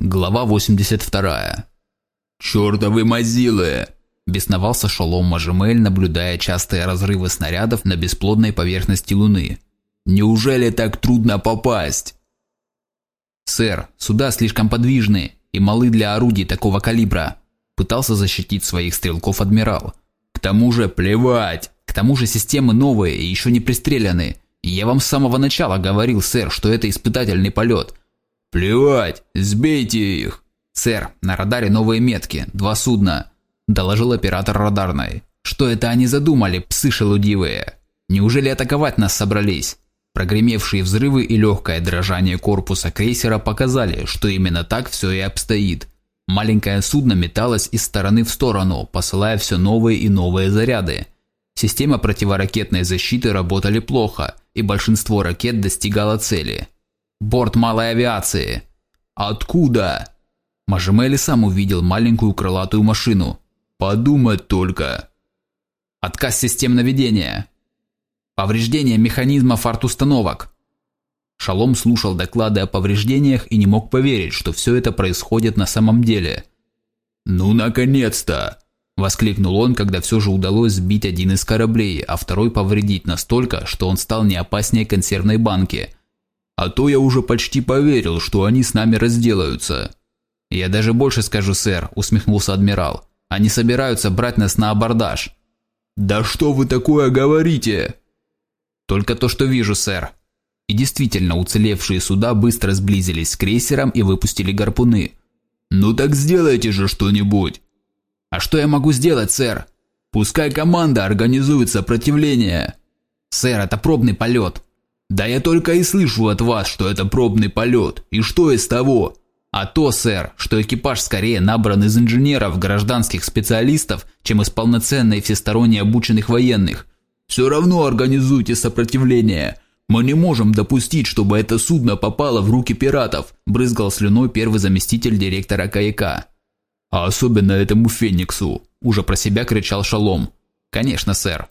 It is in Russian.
Глава 82. «Чёртовы мазилы!» – бесновался Шалом Мажемель, наблюдая частые разрывы снарядов на бесплодной поверхности Луны. «Неужели так трудно попасть?» «Сэр, суда слишком подвижны и малы для орудий такого калибра», – пытался защитить своих стрелков адмирал. «К тому же плевать! К тому же системы новые и еще не пристреляны. Я вам с самого начала говорил, сэр, что это испытательный полет – «Плевать! Сбейте их!» «Сэр, на радаре новые метки, два судна», – доложил оператор радарной. «Что это они задумали, псы шелудивые? Неужели атаковать нас собрались?» Прогремевшие взрывы и легкое дрожание корпуса крейсера показали, что именно так все и обстоит. Маленькое судно металось из стороны в сторону, посылая все новые и новые заряды. Система противоракетной защиты работали плохо, и большинство ракет достигало цели. Борт малой авиации. Откуда? Мажемели сам увидел маленькую крылатую машину. Подумать только. Отказ систем наведения. Повреждение механизмов арт-установок. Шалом слушал доклады о повреждениях и не мог поверить, что все это происходит на самом деле. «Ну, наконец-то!» – воскликнул он, когда все же удалось сбить один из кораблей, а второй повредить настолько, что он стал не опаснее консервной банки – а то я уже почти поверил, что они с нами разделаются. Я даже больше скажу, сэр, усмехнулся адмирал. Они собираются брать нас на абордаж. Да что вы такое говорите? Только то, что вижу, сэр. И действительно, уцелевшие суда быстро сблизились с крейсером и выпустили гарпуны. Ну так сделайте же что-нибудь. А что я могу сделать, сэр? Пускай команда организует сопротивление. Сэр, это пробный полет. Да я только и слышу от вас, что это пробный полет. И что из того? А то, сэр, что экипаж скорее набран из инженеров, гражданских специалистов, чем из полноценной и всесторонне обученных военных. Все равно организуйте сопротивление. Мы не можем допустить, чтобы это судно попало в руки пиратов, брызгал слюной первый заместитель директора КАЯК. А особенно этому Фениксу, уже про себя кричал Шалом. Конечно, сэр.